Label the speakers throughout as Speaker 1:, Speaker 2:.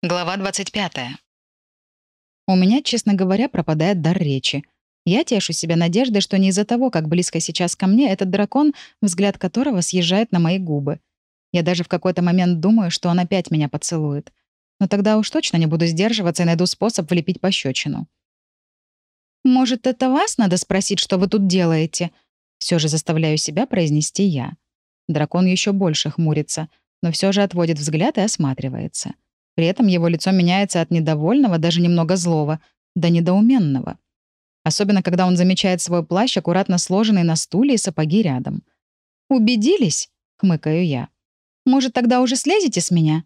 Speaker 1: Глава 25.
Speaker 2: У меня, честно говоря, пропадает дар речи. Я тешу себя надеждой, что не из-за того, как близко сейчас ко мне этот дракон, взгляд которого съезжает на мои губы. Я даже в какой-то момент думаю, что он опять меня поцелует. Но тогда уж точно не буду сдерживаться и найду способ влепить пощечину. «Может, это вас надо спросить, что вы тут делаете?» Все же заставляю себя произнести я. Дракон еще больше хмурится, но все же отводит взгляд и осматривается. При этом его лицо меняется от недовольного, даже немного злого, до недоуменного. Особенно, когда он замечает свой плащ, аккуратно сложенный на стуле и сапоги рядом. «Убедились?» — хмыкаю я. «Может, тогда уже слезете с меня?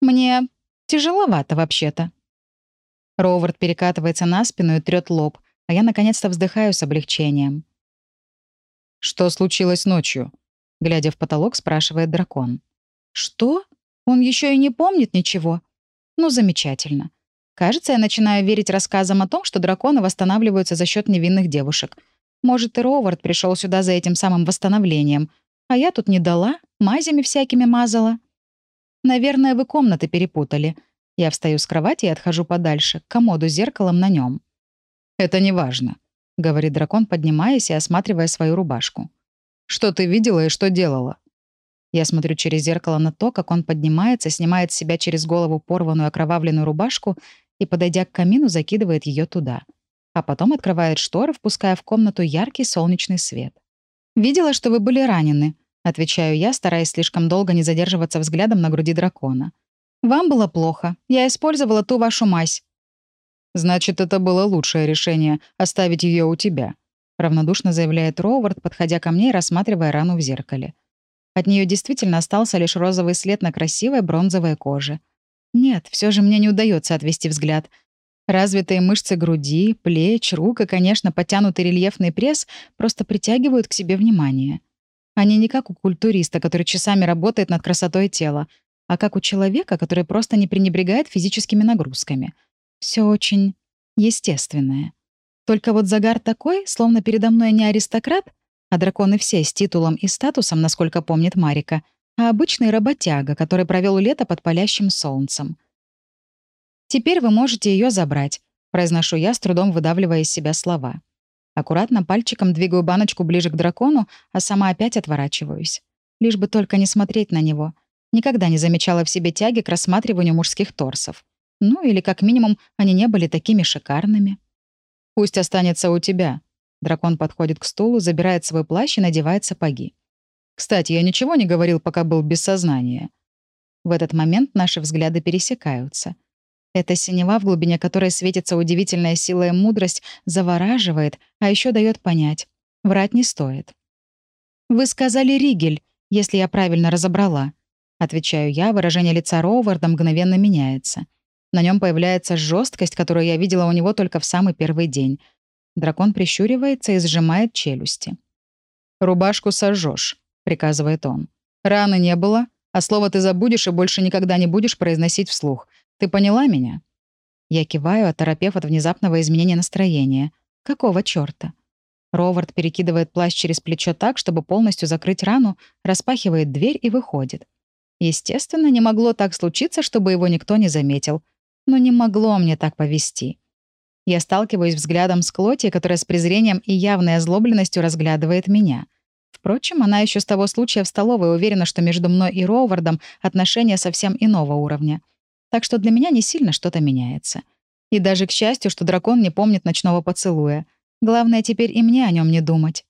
Speaker 2: Мне тяжеловато вообще-то». Роувард перекатывается на спину и трёт лоб, а я наконец-то вздыхаю с облегчением.
Speaker 3: «Что случилось ночью?» — глядя в потолок, спрашивает дракон.
Speaker 2: «Что? Он еще и не помнит ничего?» Ну, замечательно. Кажется, я начинаю верить рассказам о том, что драконы восстанавливаются за счет невинных девушек. Может, и Ровард пришел сюда за этим самым восстановлением. А я тут не дала, мазями всякими мазала. Наверное, вы комнаты перепутали. Я встаю с кровати и отхожу подальше, к комоду с зеркалом на нем.
Speaker 3: «Это не важно», — говорит дракон, поднимаясь и осматривая свою рубашку. «Что ты видела и что делала?»
Speaker 2: Я смотрю через зеркало на то, как он поднимается, снимает с себя через голову порванную окровавленную рубашку и, подойдя к камину, закидывает ее туда. А потом открывает шторы, впуская в комнату яркий солнечный свет. «Видела, что вы были ранены», — отвечаю я, стараясь слишком долго не задерживаться взглядом на груди дракона. «Вам было плохо. Я использовала ту вашу мазь».
Speaker 3: «Значит, это было лучшее решение — оставить ее у тебя», — равнодушно заявляет Роувард, подходя ко мне и рассматривая рану в зеркале.
Speaker 2: От нее действительно остался лишь розовый след на красивой бронзовой коже. Нет, все же мне не удается отвести взгляд. Развитые мышцы груди, плеч, рук и, конечно, потянутый рельефный пресс просто притягивают к себе внимание. Они не как у культуриста, который часами работает над красотой тела, а как у человека, который просто не пренебрегает физическими нагрузками. Все очень естественное. Только вот загар такой, словно передо мной не аристократ, а драконы все с титулом и статусом, насколько помнит Марика, а обычный работяга, который провел лето под палящим солнцем. «Теперь вы можете ее забрать», — произношу я, с трудом выдавливая из себя слова. Аккуратно пальчиком двигаю баночку ближе к дракону, а сама опять отворачиваюсь. Лишь бы только не смотреть на него. Никогда не замечала в себе тяги к рассматриванию мужских торсов. Ну, или как минимум, они не были такими шикарными.
Speaker 3: «Пусть останется у тебя», Дракон подходит к стулу, забирает свой плащ и надевает сапоги. «Кстати, я ничего не говорил, пока был без сознания».
Speaker 2: В этот момент наши взгляды пересекаются. Эта синева, в глубине которой светится удивительная сила и мудрость, завораживает, а еще дает понять. Врать не стоит. «Вы сказали Ригель, если я правильно разобрала». Отвечаю я, выражение лица Роуварда мгновенно меняется. На нем появляется жесткость, которую я видела у него только в самый первый день — Дракон прищуривается и сжимает челюсти.
Speaker 3: «Рубашку сожжешь, приказывает он. «Раны не было, а слово ты забудешь и больше никогда не будешь произносить вслух. Ты поняла меня?»
Speaker 2: Я киваю, оторопев от внезапного изменения настроения. «Какого чёрта?» Ровард перекидывает плащ через плечо так, чтобы полностью закрыть рану, распахивает дверь и выходит. Естественно, не могло так случиться, чтобы его никто не заметил. Но не могло мне так повести. Я сталкиваюсь взглядом с Клоти, которая с презрением и явной озлобленностью разглядывает меня. Впрочем, она еще с того случая в столовой уверена, что между мной и Роувардом отношения совсем иного уровня. Так что для меня не сильно что-то меняется. И даже к счастью, что дракон не помнит ночного поцелуя. Главное теперь и мне о нем не думать.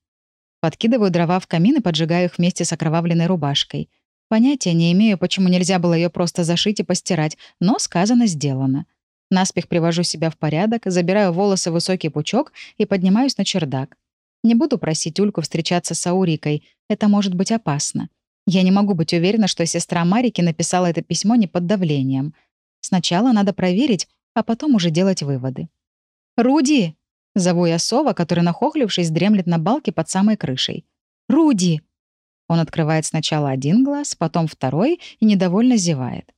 Speaker 2: Подкидываю дрова в камин и поджигаю их вместе с окровавленной рубашкой. Понятия не имею, почему нельзя было ее просто зашить и постирать, но сказано — сделано. Наспех привожу себя в порядок, забираю волосы в высокий пучок и поднимаюсь на чердак. Не буду просить Ульку встречаться с Аурикой. Это может быть опасно. Я не могу быть уверена, что сестра Марики написала это письмо не под давлением. Сначала надо проверить, а потом уже делать выводы. «Руди!» — зову я сова, который, нахохлившись, дремлет на балке под самой крышей. «Руди!» Он открывает сначала один глаз, потом второй и недовольно зевает.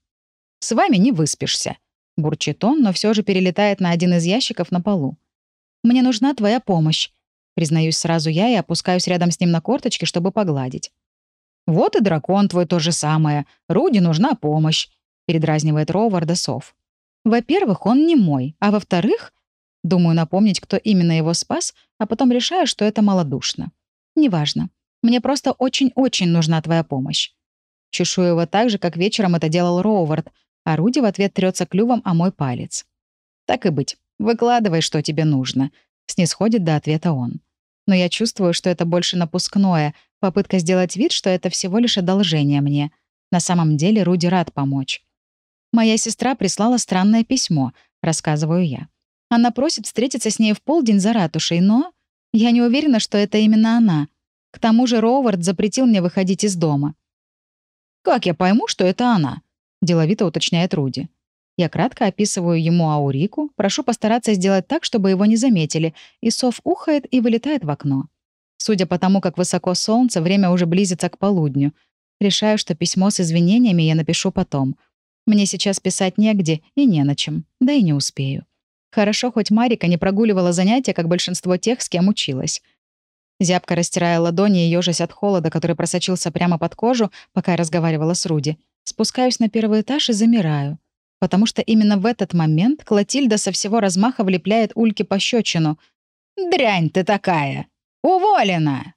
Speaker 2: «С вами не выспишься», Бурчит он, но все же перелетает на один из ящиков на полу. «Мне нужна твоя помощь», — признаюсь сразу я и опускаюсь рядом с ним на корточки, чтобы погладить.
Speaker 3: «Вот и дракон твой то же самое. Руди нужна помощь», — передразнивает Роуварда сов.
Speaker 2: Во-первых, он не мой, а во-вторых, думаю напомнить, кто именно его спас, а потом решаю, что это малодушно. Неважно. Мне просто очень-очень нужна твоя помощь. Чешу его так же, как вечером это делал Роувард, а Руди в ответ трется клювом о мой палец. Так и быть, выкладывай, что тебе нужно. Снисходит до ответа он. Но я чувствую, что это больше напускное, попытка сделать вид, что это всего лишь одолжение мне. На самом деле Руди рад помочь. Моя сестра прислала странное письмо, рассказываю я. Она просит встретиться с ней в полдень за ратушей, но я не уверена, что это именно она. К тому же Роувард запретил мне выходить из дома. «Как я пойму, что это она?» — деловито уточняет Руди. Я кратко описываю ему Аурику, прошу постараться сделать так, чтобы его не заметили, и сов ухает и вылетает в окно. Судя по тому, как высоко солнце, время уже близится к полудню. Решаю, что письмо с извинениями я напишу потом. Мне сейчас писать негде и не на чем, да и не успею. Хорошо, хоть Марика не прогуливала занятия, как большинство тех, с кем училась. Зябко растирая ладони и ёжась от холода, который просочился прямо под кожу, пока я разговаривала с Руди, спускаюсь на первый этаж и замираю потому что именно в этот момент Клотильда со всего размаха влепляет Ульке пощечину. «Дрянь ты такая! Уволена!»